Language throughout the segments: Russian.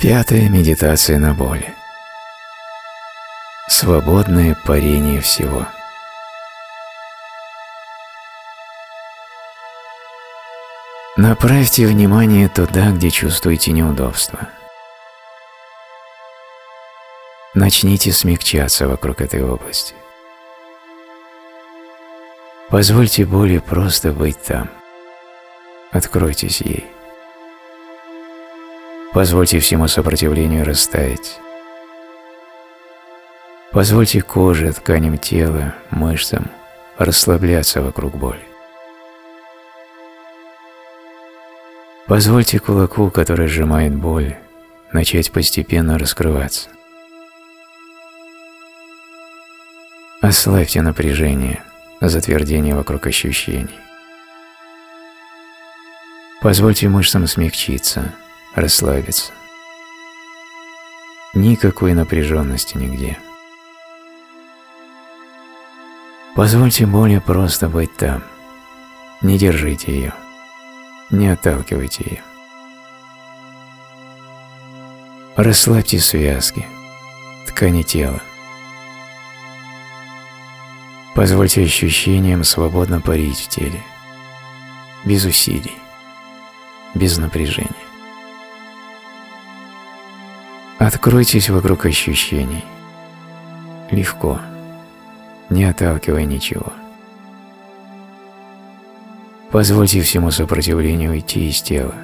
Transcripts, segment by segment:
Пятая медитация на боли. Свободное парение всего. Направьте внимание туда, где чувствуете неудобство. Начните смягчаться вокруг этой области. Позвольте боли просто быть там. Откройтесь ей. Позвольте всему сопротивлению растаять. Позвольте коже, тканям тела, мышцам расслабляться вокруг боли. Позвольте кулаку, который сжимает боль, начать постепенно раскрываться. Ослабьте напряжение, затвердение вокруг ощущений. Позвольте мышцам смягчиться, расслабиться. Никакой напряженности нигде. Позвольте боли просто быть там. Не держите ее. Не отталкивайте ее. Расслабьте связки, ткани тела. Позвольте ощущениям свободно парить в теле, без усилий, без напряжения. Откройтесь вокруг ощущений. Легко, не отталкивая ничего. Позвольте всему сопротивлению уйти из тела.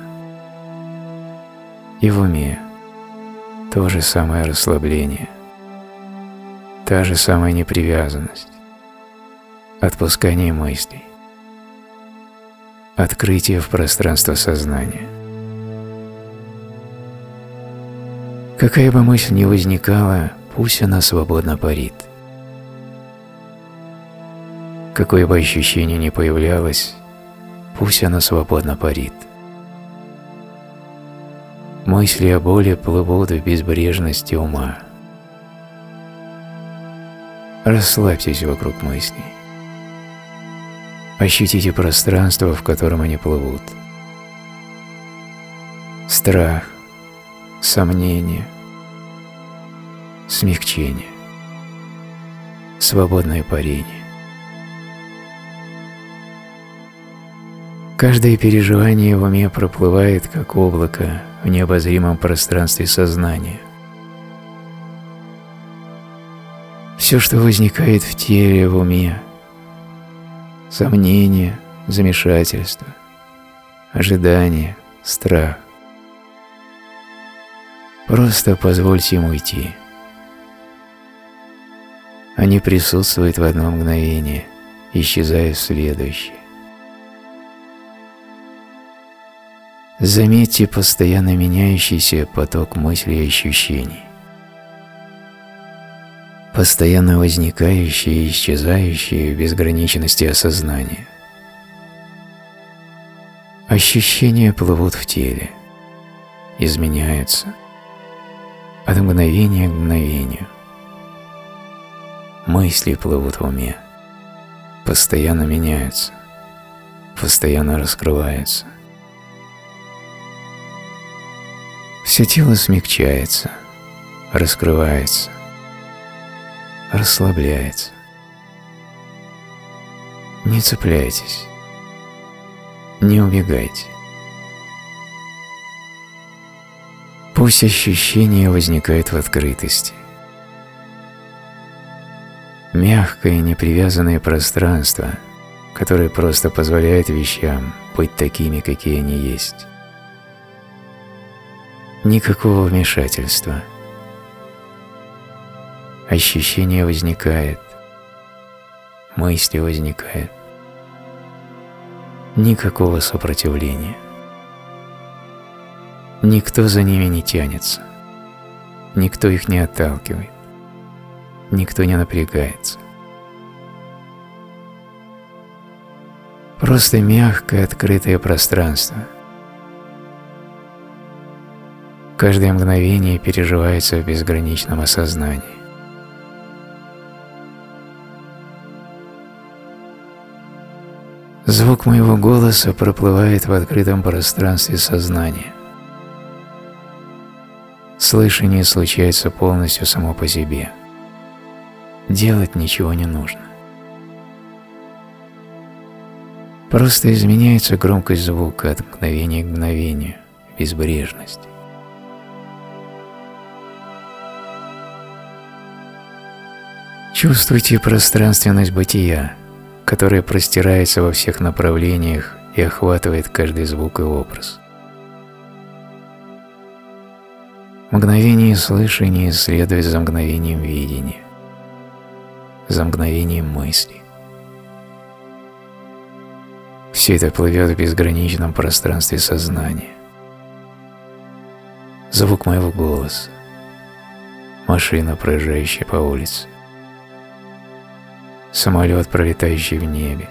И в уме то же самое расслабление, та же самая непривязанность, отпускание мыслей, открытие в пространство сознания. Какая бы мысль ни возникала, пусть она свободно парит. Какое бы ощущение ни появлялось, пусть она свободно парит. Мысли о боли плывут в безбрежности ума. Расслабьтесь вокруг мыслей. Ощутите пространство, в котором они плывут. Страх, сомнение, смягчение, свободное парение. Каждое переживание в уме проплывает, как облако в необозримом пространстве сознания. Все, что возникает в теле, в уме, сомнение, замешательство, ожидание, страх, Просто позвольте им уйти. Они присутствуют в одно мгновение, исчезая в следующее. Заметьте постоянно меняющийся поток мыслей и ощущений. Постоянно возникающие и исчезающие в безграничности осознания. Ощущения плывут в теле, изменяются – от мгновения к мгновению. Мысли плывут в уме, постоянно меняются, постоянно раскрываются. Все тело смягчается, раскрывается, расслабляется. Не цепляйтесь, не убегайте. Пусть ощущение возникает в открытости. Мягкое, непривязанное пространство, которое просто позволяет вещам быть такими, какие они есть. Никакого вмешательства. Ощущение возникает, мысли возникают. Никакого сопротивления. Никто за ними не тянется. Никто их не отталкивает. Никто не напрягается. Просто мягкое открытое пространство. Каждое мгновение переживается в безграничном осознании. Звук моего голоса проплывает в открытом пространстве сознания – Слышание случается полностью само по себе. Делать ничего не нужно. Просто изменяется громкость звука от мгновения к мгновению, безбрежность. Чувствуйте пространственность бытия, которая простирается во всех направлениях и охватывает каждый звук и образ. Мгновение слышания следует за мгновением видения, за мгновением мысли. Все это плывет в безграничном пространстве сознания. Звук моего голоса, машина, проезжающая по улице, самолет, пролетающий в небе.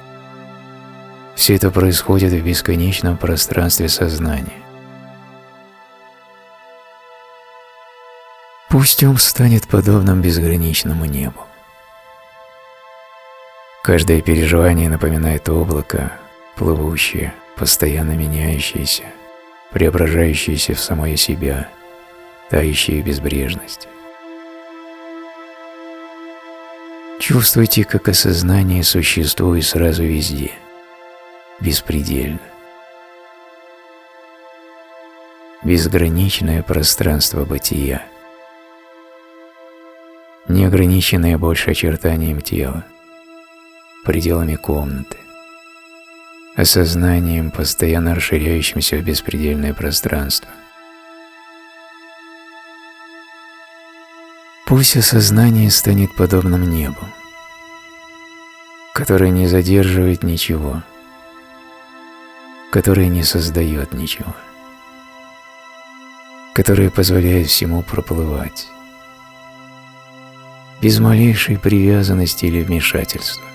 Все это происходит в бесконечном пространстве сознания. Пусть ум станет подобным безграничному небу. Каждое переживание напоминает облако, плывущее, постоянно меняющееся, преображающееся в самое себя, тающее в безбрежности. Чувствуйте, как осознание существует сразу везде, беспредельно. Безграничное пространство бытия, неограниченное больше очертанием тела, пределами комнаты, осознанием, постоянно расширяющимся в беспредельное пространство. Пусть осознание станет подобным небу, которое не задерживает ничего, которое не создает ничего, которое позволяет всему проплывать, без малейшей привязанности или вмешательства.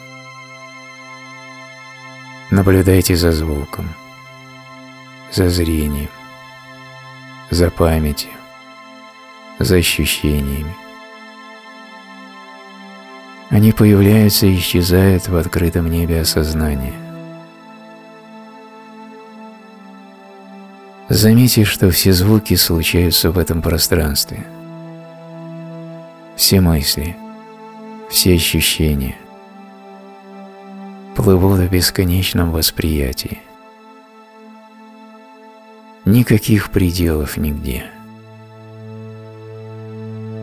Наблюдайте за звуком, за зрением, за памятью, за ощущениями. Они появляются и исчезают в открытом небе осознания. Заметьте, что все звуки случаются в этом пространстве. Все мысли, все ощущения – плывут в бесконечном восприятии. Никаких пределов нигде.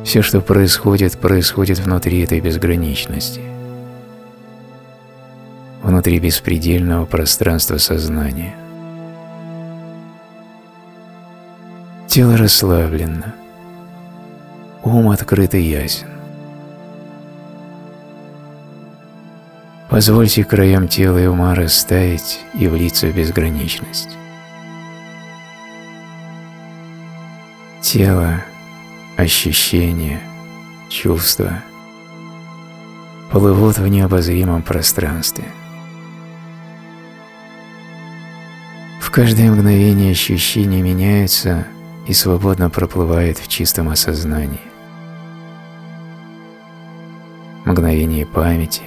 Все, что происходит, происходит внутри этой безграничности, внутри беспредельного пространства сознания. Тело расслаблено, ум открыт и ясен. Позвольте краям тела и ума растаять и влиться в безграничность. Тело, ощущения, чувства плывут в необозримом пространстве. В каждое мгновение ощущения меняются и свободно проплывают в чистом осознании. Мгновение памяти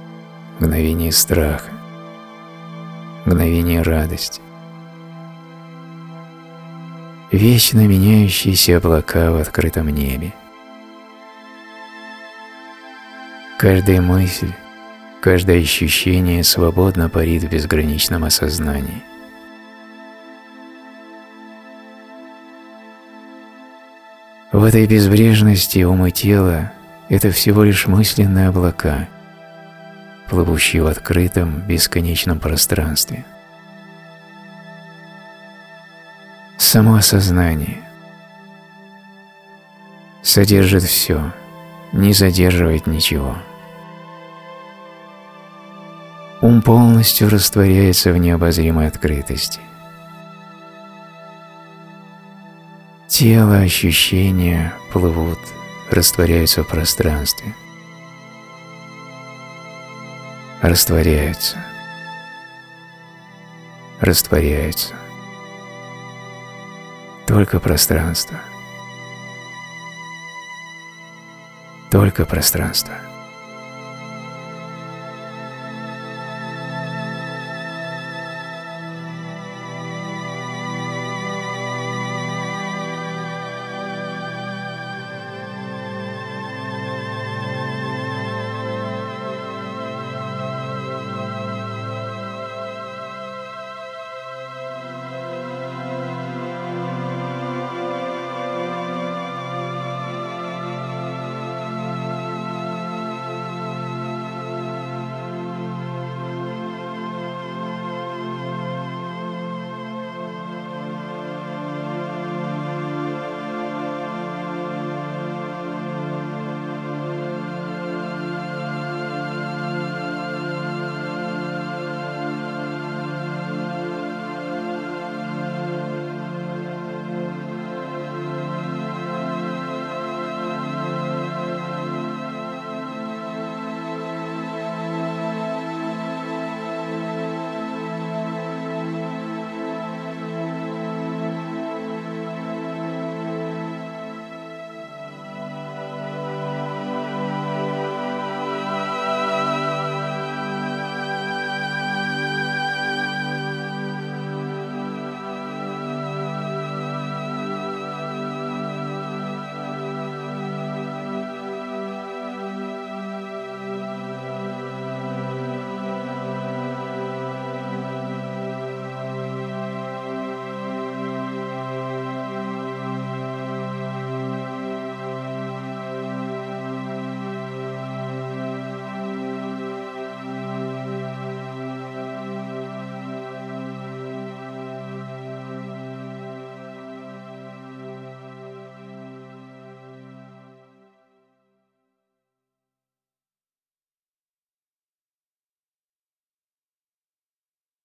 – мгновение страха, мгновение радости. Вечно меняющиеся облака в открытом небе. Каждая мысль, каждое ощущение свободно парит в безграничном осознании. В этой безбрежности ум и тело – это всего лишь мысленные облака – плывущие в открытом, бесконечном пространстве. Само осознание содержит все, не задерживает ничего. Ум полностью растворяется в необозримой открытости. Тело, ощущения плывут, растворяются в пространстве – растворяются, растворяются. Только пространство. Только пространство.